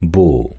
bull